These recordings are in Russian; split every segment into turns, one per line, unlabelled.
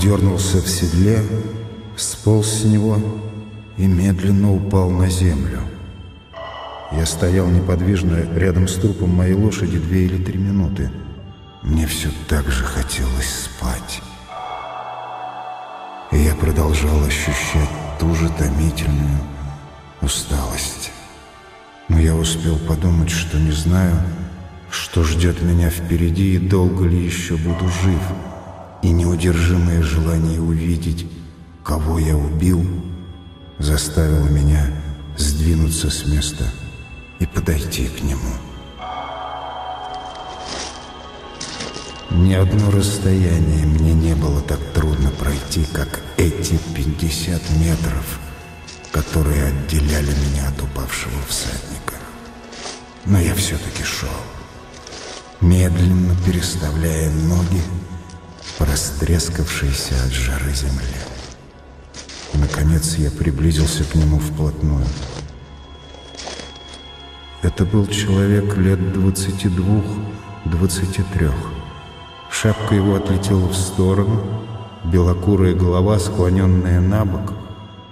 дернулся в седле, сполз с него и медленно упал на землю. Я стоял неподвижно рядом с трупом моей лошади две или три минуты. Мне все так же хотелось спать. И я продолжал ощущать ту же томительную усталость. Но я успел подумать, что не знаю, что ждет меня впереди и долго ли еще буду жив. И неудержимое желание увидеть, кого я убил, заставило меня сдвинуться с места и подойти к нему. Ни одно расстояние мне не было так трудно пройти, как эти 50 метров, которые отделяли меня от упавшего всадника. Но я все-таки шел, медленно переставляя ноги по растрескавшейся от жары земле. Наконец я приблизился к нему вплотную. Это был человек лет 22-23. Шапка его отлетела в сторону, белокурая голова, склоненная на бок,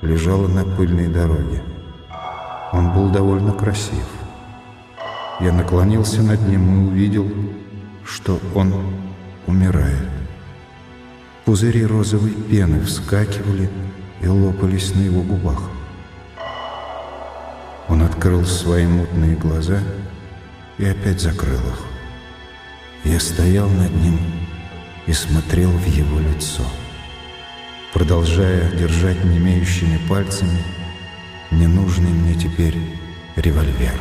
лежала на пыльной дороге. Он был довольно красив. Я наклонился над ним и увидел, что он умирает. Пузыри розовой пены вскакивали и лопались на его губах. Он открыл свои мутные глаза и опять закрыл их. Я стоял над ним и смотрел в его лицо, продолжая держать немеющими пальцами ненужный мне теперь револьвер.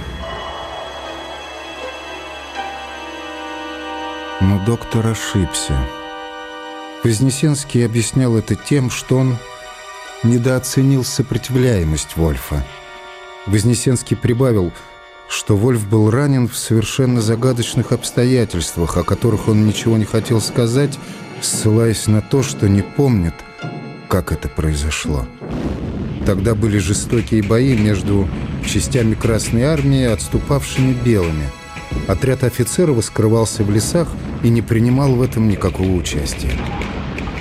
Но доктор ошибся. Вознесенский объяснял это тем, что он недооценил сопротивляемость Вольфа. Вознесенский прибавил – что Вольф был ранен в совершенно загадочных обстоятельствах, о которых он ничего не хотел сказать, ссылаясь на то, что не помнит, как это произошло. Тогда были жестокие бои между частями Красной Армии, отступавшими белыми. Отряд офицеров скрывался в лесах и не принимал в этом никакого участия.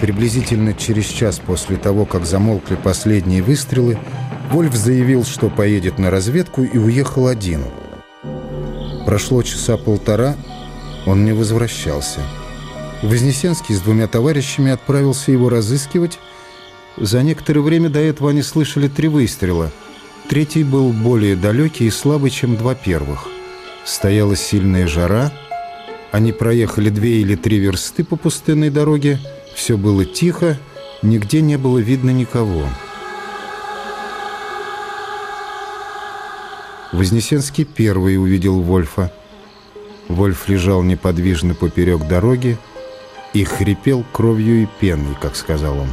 Приблизительно через час после того, как замолкли последние выстрелы, Вольф заявил, что поедет на разведку и уехал один. Прошло часа полтора, он не возвращался. Вознесенский с двумя товарищами отправился его разыскивать. За некоторое время до этого они слышали три выстрела. Третий был более далекий и слабый, чем два первых. Стояла сильная жара. Они проехали две или три версты по пустынной дороге. Все было тихо, нигде не было видно никого. Вознесенский первый увидел Вольфа. Вольф лежал неподвижно поперек дороги и хрипел кровью и пеной, как сказал он.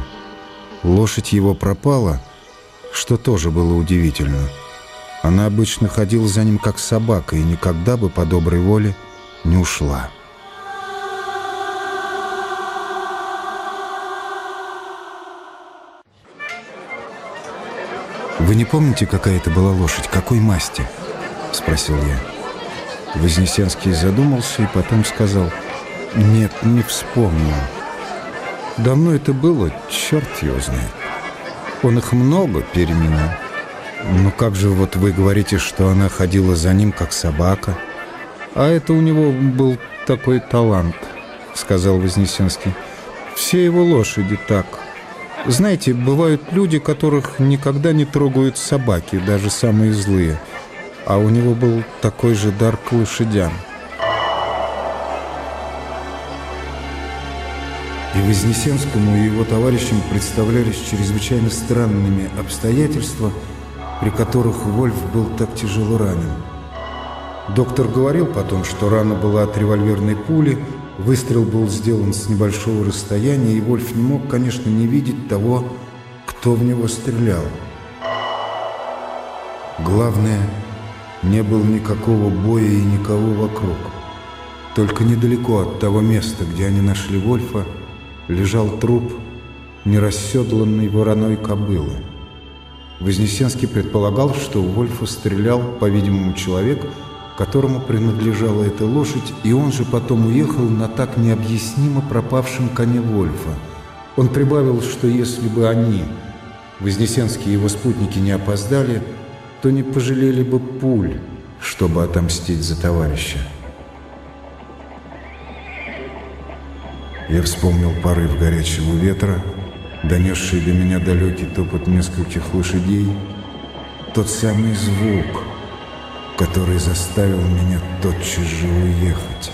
Лошадь его пропала, что тоже было удивительно. Она обычно ходила за ним как собака и никогда бы по доброй воле не ушла. «Вы не помните, какая это была лошадь? Какой масти?» — спросил я. Вознесенский задумался и потом сказал, «Нет, не вспомню. Давно это было, черт его знает. Он их много переменял. Но как же вот вы говорите, что она ходила за ним, как собака? А это у него был такой талант», — сказал Вознесенский. «Все его лошади так». Знаете, бывают люди, которых никогда не трогают собаки, даже самые злые. А у него был такой же дар к лошадям. И Вознесенскому и его товарищам представлялись чрезвычайно странными обстоятельства, при которых Вольф был так тяжело ранен. Доктор говорил потом, что рана была от револьверной пули, Выстрел был сделан с небольшого расстояния, и Вольф не мог, конечно, не видеть того, кто в него стрелял. Главное, не было никакого боя и никого вокруг. Только недалеко от того места, где они нашли Вольфа, лежал труп нерасседланной вороной кобылы. Вознесенский предполагал, что Вольфа стрелял, по-видимому, человек, которому принадлежала эта лошадь, и он же потом уехал на так необъяснимо пропавшем коне Вольфа. Он прибавил, что если бы они, Вознесенские его спутники, не опоздали, то не пожалели бы пуль, чтобы отомстить за товарища. Я вспомнил порыв горячего ветра, донесший до меня далекий топот нескольких лошадей, тот самый звук, который заставил меня тотчас же уехать.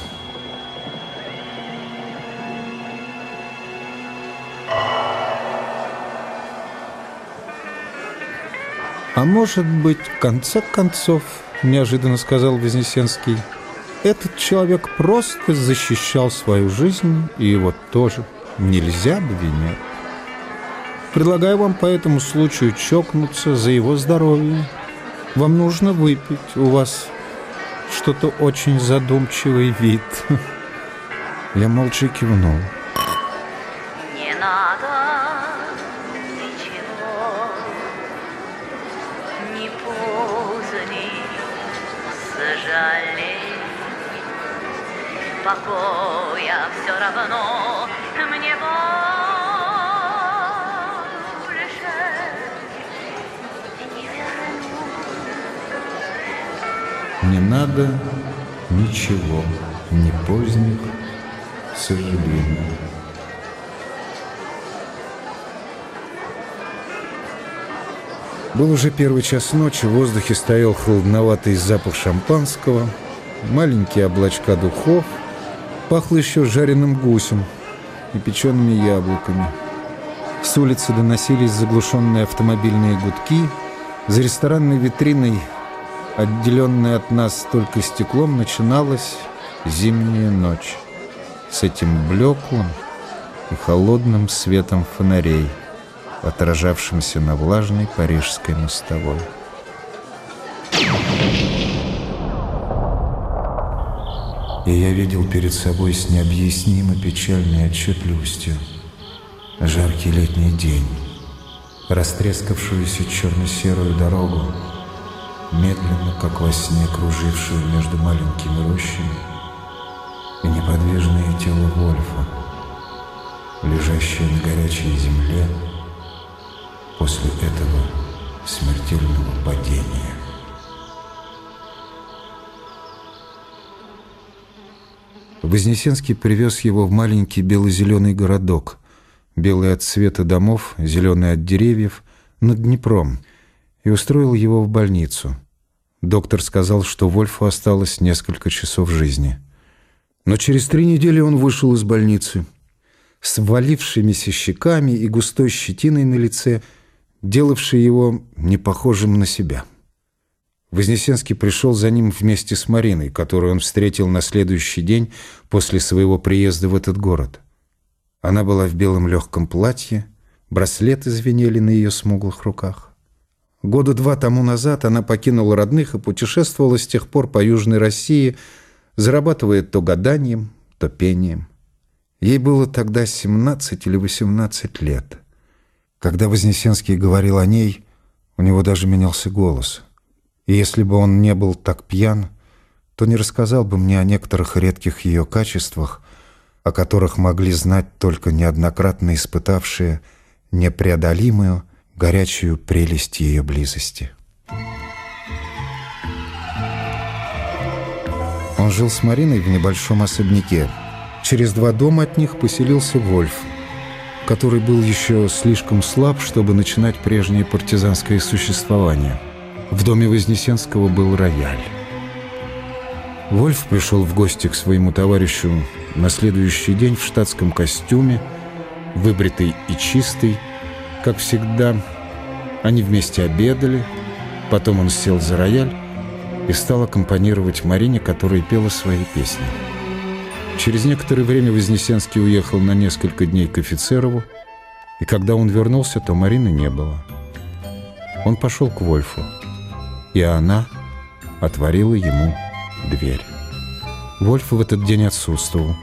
«А может быть, в конце концов, — неожиданно сказал Вознесенский, — этот человек просто защищал свою жизнь, и его тоже нельзя обвинять. Предлагаю вам по этому случаю чокнуться за его здоровье. Вам нужно выпить, у вас что-то очень задумчивый вид». Я молча кивнул.
Не надо жалеть Покоя все равно Не
надо ничего, ни поздних сожалений. Был уже первый час ночи, в воздухе стоял холодноватый запах шампанского, маленькие облачка духов, пахло еще жареным гусем и печеными яблоками. С улицы доносились заглушенные автомобильные гудки, за ресторанной витриной, отделенной от нас только стеклом, начиналась зимняя ночь с этим блеклым и холодным светом фонарей – отражавшимся на влажной парижской мостовой. И я видел перед собой с необъяснимо печальной отчетливостью жаркий летний день, растрескавшуюся черно-серую дорогу, медленно, как во сне, кружившую между маленькими рощами, и неподвижное тело Вольфа, лежащее на горячей земле, после этого смертельного падения. Вознесенский привез его в маленький бело-зеленый городок, белый от цвета домов, зеленый от деревьев, над Днепром, и устроил его в больницу. Доктор сказал, что Вольфу осталось несколько часов жизни. Но через три недели он вышел из больницы. С валившимися щеками и густой щетиной на лице – делавший его непохожим на себя. Вознесенский пришел за ним вместе с Мариной, которую он встретил на следующий день после своего приезда в этот город. Она была в белом легком платье, браслеты звенели на ее смуглых руках. Года два тому назад она покинула родных и путешествовала с тех пор по Южной России, зарабатывая то гаданием, то пением. Ей было тогда 17 или 18 лет. Когда Вознесенский говорил о ней, у него даже менялся голос. И если бы он не был так пьян, то не рассказал бы мне о некоторых редких ее качествах, о которых могли знать только неоднократно испытавшие непреодолимую, горячую прелесть ее близости. Он жил с Мариной в небольшом особняке. Через два дома от них поселился Вольф – который был еще слишком слаб, чтобы начинать прежнее партизанское существование. В доме Вознесенского был рояль. Вольф пришел в гости к своему товарищу на следующий день в штатском костюме, выбритый и чистый. Как всегда, они вместе обедали, потом он сел за рояль и стал аккомпанировать Марине, которая пела свои песни. Через некоторое время Вознесенский уехал на несколько дней к офицерову, и когда он вернулся, то Марины не было. Он пошел к Вольфу, и она отворила ему дверь. Вольф в этот день отсутствовал.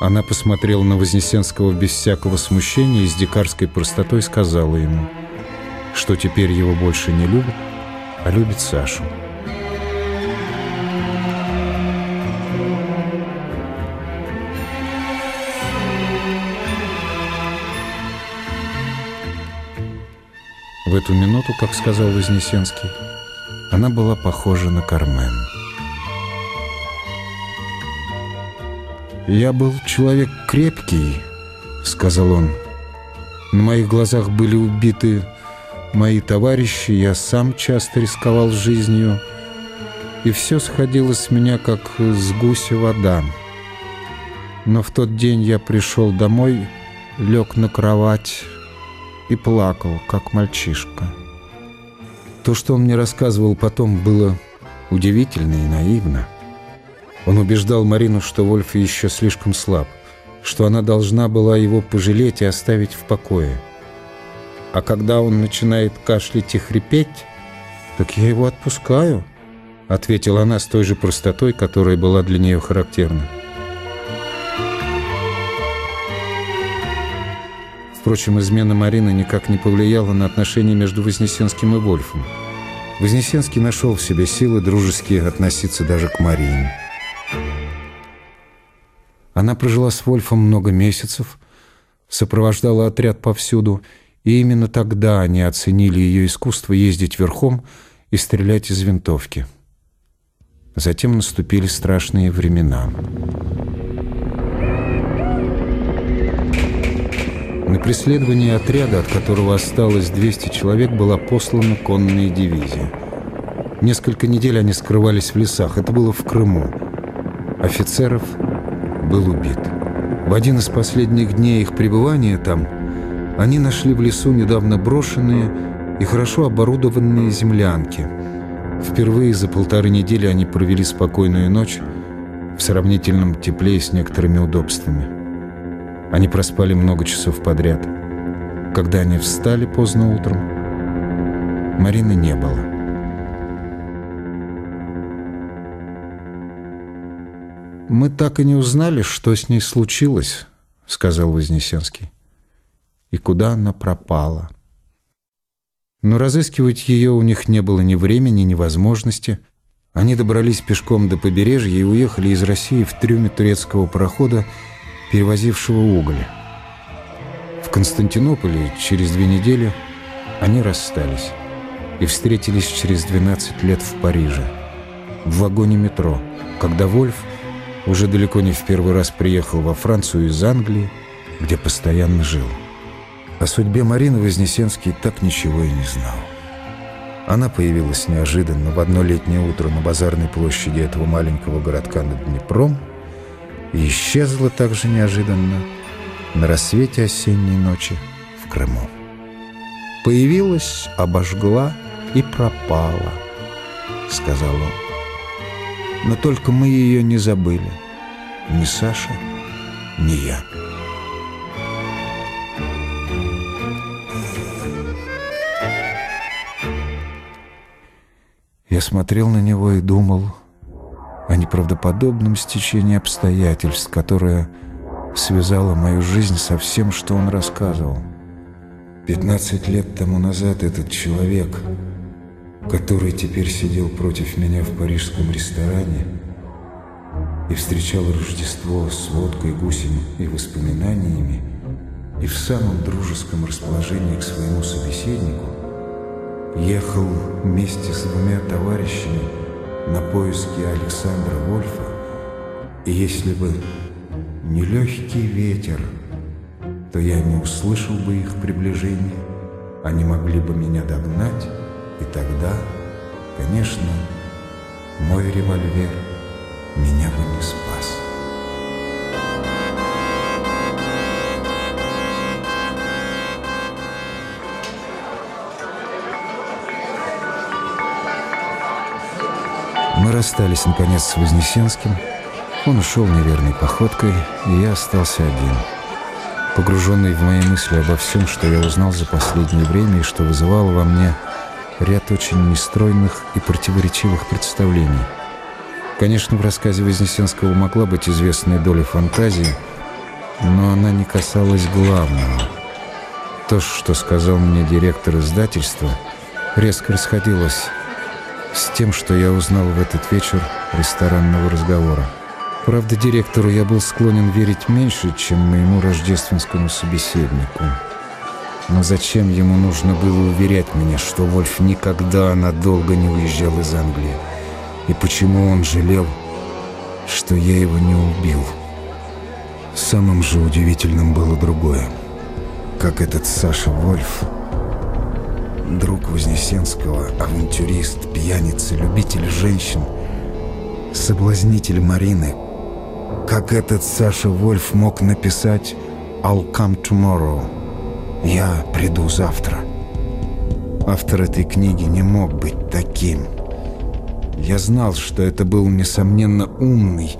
Она посмотрела на Вознесенского без всякого смущения и с дикарской простотой сказала ему, что теперь его больше не любит, а любит Сашу. В эту минуту, как сказал Вознесенский, она была похожа на Кармен. «Я был человек крепкий», — сказал он. «На моих глазах были убиты мои товарищи, я сам часто рисковал жизнью, и все сходило с меня, как с гуся вода. Но в тот день я пришел домой, лег на кровать и плакал, как мальчишка. То, что он мне рассказывал потом, было удивительно и наивно. Он убеждал Марину, что Вольф еще слишком слаб, что она должна была его пожалеть и оставить в покое. А когда он начинает кашлять и хрипеть, так я его отпускаю, ответила она с той же простотой, которая была для нее характерна. Впрочем, измена Марины никак не повлияла на отношения между Вознесенским и Вольфом. Вознесенский нашел в себе силы дружески относиться даже к Марине. Она прожила с Вольфом много месяцев, сопровождала отряд повсюду, и именно тогда они оценили ее искусство ездить верхом и стрелять из винтовки. Затем наступили страшные времена. На преследование отряда, от которого осталось 200 человек, была послана конная дивизия. Несколько недель они скрывались в лесах. Это было в Крыму. Офицеров был убит. В один из последних дней их пребывания там они нашли в лесу недавно брошенные и хорошо оборудованные землянки. Впервые за полторы недели они провели спокойную ночь в сравнительном тепле и с некоторыми удобствами. Они проспали много часов подряд. Когда они встали поздно утром, Марины не было. «Мы так и не узнали, что с ней случилось», — сказал Вознесенский. «И куда она пропала?» Но разыскивать ее у них не было ни времени, ни возможности. Они добрались пешком до побережья и уехали из России в трюме турецкого парохода перевозившего уголь. В Константинополе через две недели они расстались и встретились через 12 лет в Париже, в вагоне метро, когда Вольф уже далеко не в первый раз приехал во Францию из Англии, где постоянно жил. О судьбе Марины Вознесенский так ничего и не знал. Она появилась неожиданно в одно летнее утро на базарной площади этого маленького городка над Днепром – и исчезла так же неожиданно на рассвете осенней ночи в Крыму. Появилась, обожгла и пропала, сказал он. Но только мы ее не забыли, ни Саша, ни я. Я смотрел на него и думал, о неправдоподобном стечении обстоятельств, которое связало мою жизнь со всем, что он рассказывал. Пятнадцать лет тому назад этот человек, который теперь сидел против меня в парижском ресторане и встречал Рождество с водкой, гусем и воспоминаниями, и в самом дружеском расположении к своему собеседнику, ехал вместе с двумя товарищами на поиски Александра Вольфа, и если бы не легкий ветер, то я не услышал бы их приближения, они могли бы меня догнать, и тогда, конечно, мой револьвер меня бы не спас. Мы расстались, наконец, с Вознесенским. Он ушел неверной походкой, и я остался один. Погруженный в мои мысли обо всем, что я узнал за последнее время и что вызывало во мне ряд очень нестройных и противоречивых представлений. Конечно, в рассказе Вознесенского могла быть известная доля фантазии, но она не касалась главного. То, что сказал мне директор издательства, резко расходилось с тем, что я узнал в этот вечер ресторанного разговора. Правда, директору я был склонен верить меньше, чем моему рождественскому собеседнику. Но зачем ему нужно было уверять меня, что Вольф никогда надолго не уезжал из Англии? И почему он жалел, что я его не убил? Самым же удивительным было другое. Как этот Саша Вольф, друг Вознесенского, авантюрист, пьяница, любитель женщин, соблазнитель Марины, как этот Саша Вольф мог написать «I'll come tomorrow» «Я приду завтра». Автор этой книги не мог быть таким. Я знал, что это был, несомненно, умный,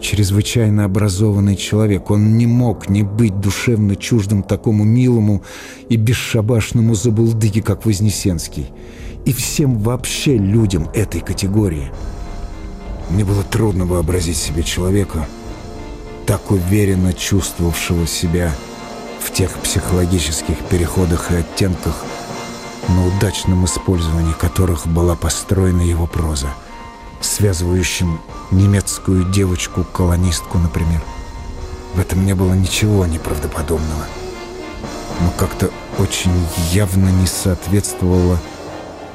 чрезвычайно образованный человек. Он не мог не быть душевно чуждым такому милому и бесшабашному забулдыге, как Вознесенский. И всем вообще людям этой категории. Мне было трудно вообразить себе человека, так уверенно чувствовавшего себя в тех психологических переходах и оттенках, на удачном использовании которых была построена его проза, связывающим немецкую девочку-колонистку, например. В этом не было ничего неправдоподобного, но как-то очень явно не соответствовало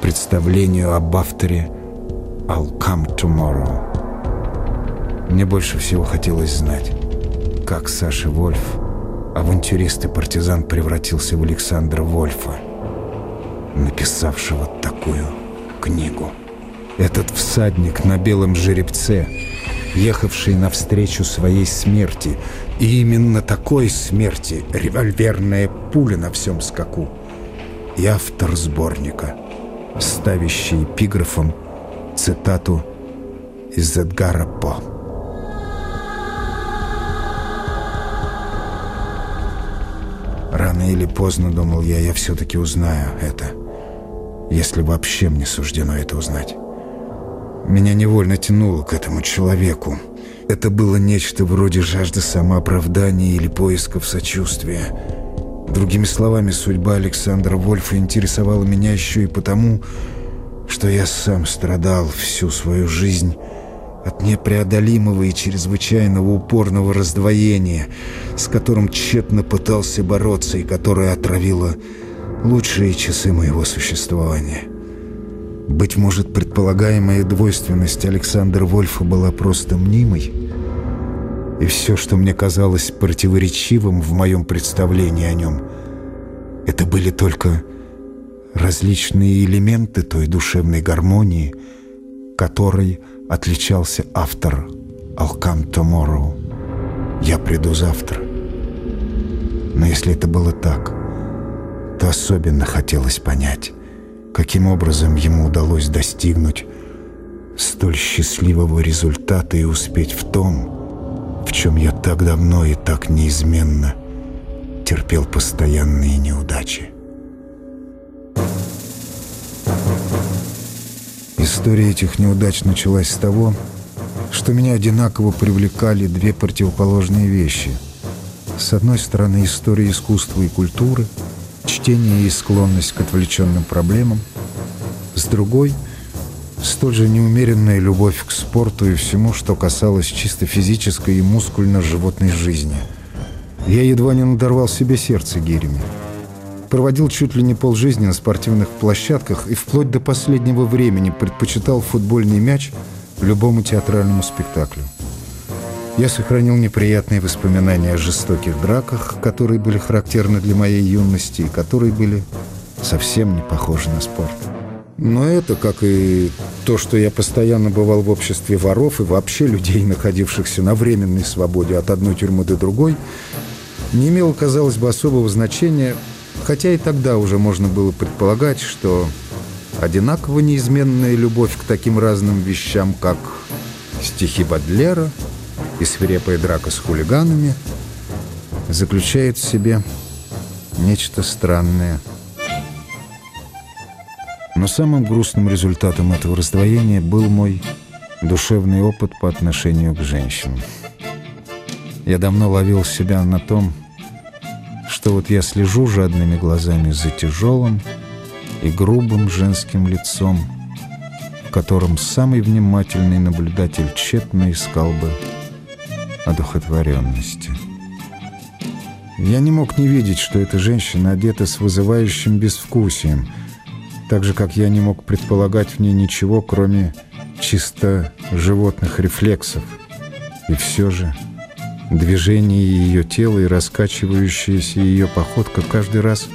представлению об авторе «I'll come tomorrow». Мне больше всего хотелось знать, как Саша Вольф авантюрист и партизан превратился в Александра Вольфа, написавшего такую книгу. Этот всадник на белом жеребце, ехавший навстречу своей смерти, и именно такой смерти револьверная пуля на всем скаку, и автор сборника, ставящий эпиграфом цитату из Эдгара По. Рано или поздно, думал я, я все-таки узнаю это. Если вообще мне суждено это узнать. Меня невольно тянуло к этому человеку. Это было нечто вроде жажды самооправдания или поисков сочувствия. Другими словами, судьба Александра Вольфа интересовала меня еще и потому, что я сам страдал всю свою жизнь от непреодолимого и чрезвычайного упорного раздвоения, с которым тщетно пытался бороться и которое отравило лучшие часы моего существования. Быть может, предполагаемая двойственность Александра Вольфа была просто мнимой, и все, что мне казалось противоречивым в моем представлении о нем, это были только различные элементы той душевной гармонии, которой отличался автор «I'll come tomorrow» «Я приду завтра». Но если это было так, то особенно хотелось понять, каким образом ему удалось достигнуть столь счастливого результата и успеть в том, в чем я так давно и так неизменно терпел постоянные неудачи. История этих неудач началась с того, что меня одинаково привлекали две противоположные вещи. С одной стороны, история искусства и культуры, чтение и склонность к отвлеченным проблемам. С другой — столь же неумеренная любовь к спорту и всему, что касалось чисто физической и мускульно-животной жизни. Я едва не надорвал себе сердце гирями. Проводил чуть ли не полжизни на спортивных площадках и вплоть до последнего времени предпочитал футбольный мяч любому театральному спектаклю. Я сохранил неприятные воспоминания о жестоких драках, которые были характерны для моей юности и которые были совсем не похожи на спорт. Но это, как и то, что я постоянно бывал в обществе воров и вообще людей, находившихся на временной свободе от одной тюрьмы до другой, не имело, казалось бы, особого значения Хотя и тогда уже можно было предполагать, что одинаково неизменная любовь к таким разным вещам, как стихи Бадлера и свирепая драка с хулиганами, заключает в себе нечто странное. Но самым грустным результатом этого раздвоения был мой душевный опыт по отношению к женщинам. Я давно ловил себя на том, что вот я слежу жадными глазами за тяжелым и грубым женским лицом, в котором самый внимательный наблюдатель тщетно искал бы одухотворенности. Я не мог не видеть, что эта женщина одета с вызывающим безвкусием, так же, как я не мог предполагать в ней ничего, кроме чисто животных рефлексов. И все же движение ее тела и раскачивающаяся ее походка каждый раз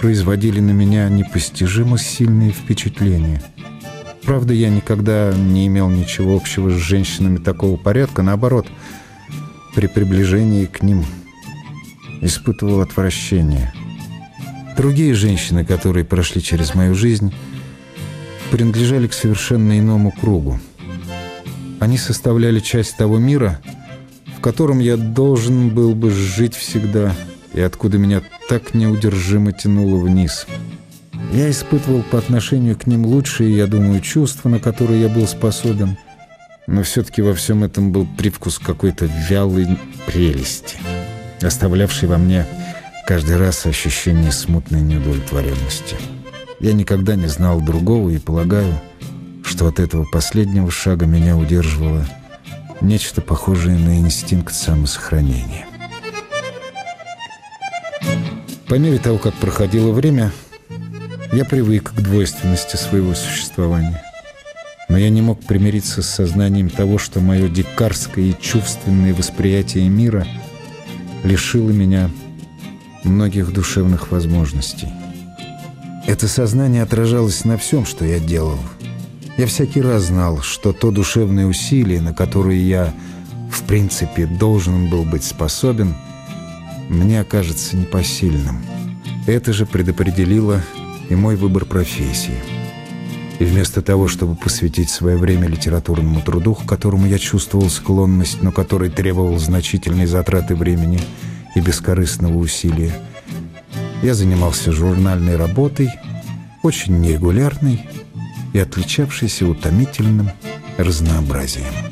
производили на меня непостижимо сильные впечатления. Правда, я никогда не имел ничего общего с женщинами такого порядка, наоборот, при приближении к ним – испытывал отвращение. Другие женщины, которые прошли через мою жизнь, принадлежали к совершенно иному кругу. Они составляли часть того мира, котором я должен был бы жить всегда, и откуда меня так неудержимо тянуло вниз. Я испытывал по отношению к ним лучшие, я думаю, чувства, на которые я был способен, но все-таки во всем этом был привкус какой-то вялой прелести оставлявший во мне каждый раз ощущение смутной неудовлетворенности. Я никогда не знал другого и полагаю, что от этого последнего шага меня удерживало нечто похожее на инстинкт самосохранения. По мере того, как проходило время, я привык к двойственности своего существования. Но я не мог примириться с сознанием того, что мое дикарское и чувственное восприятие мира — лишило меня многих душевных возможностей. Это сознание отражалось на всем, что я делал. Я всякий раз знал, что то душевное усилие, на которое я, в принципе, должен был быть способен, мне окажется непосильным. Это же предопределило и мой выбор профессии. И вместо того, чтобы посвятить свое время литературному труду, к которому я чувствовал склонность, но который требовал значительной затраты времени и бескорыстного усилия, я занимался журнальной работой, очень нерегулярной и отличавшейся утомительным разнообразием.